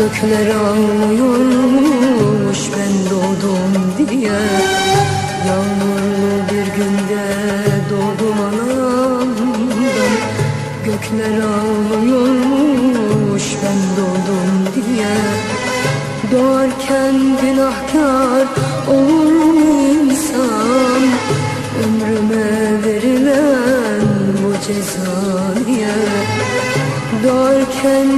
Gökler ağlıyormuş ben doğdum diye. Yağmurlu bir günde doğdum anamdan. Gökler ağlıyormuş ben doğdum diye. Doğarken günahkar olur mu insan? Ömrüme verilen bu ceza niye? Doğarken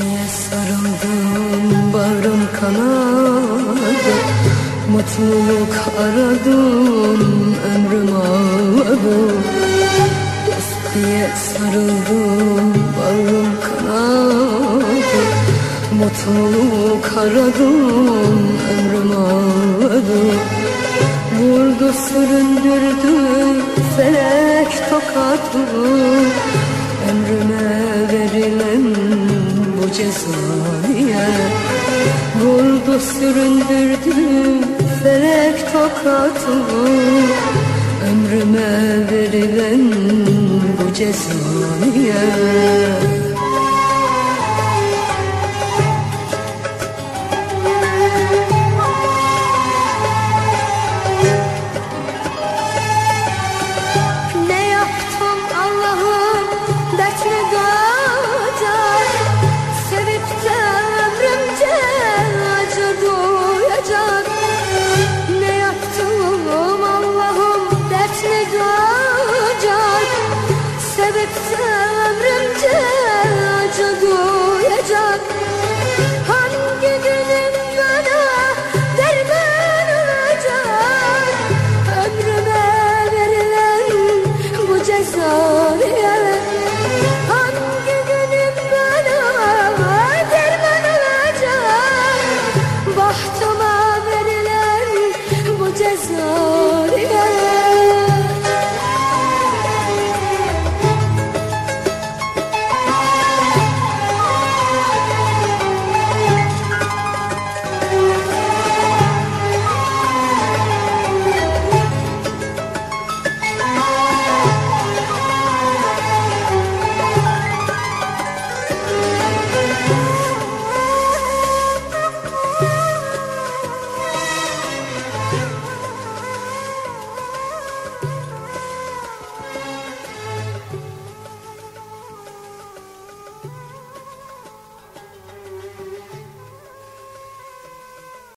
Diye sarıldım bağrım kanadı Mutluluk aradım ömrüm ağladı. Dost diye sarıldım bağrım kanadı Mutluluk aradım ömrüm ağladı. Vurdu süründürdü felek tokatı Ömrüme cezaya. Vurdu süründürdü felek tokatı. Ömrüme verilen bu cezaya.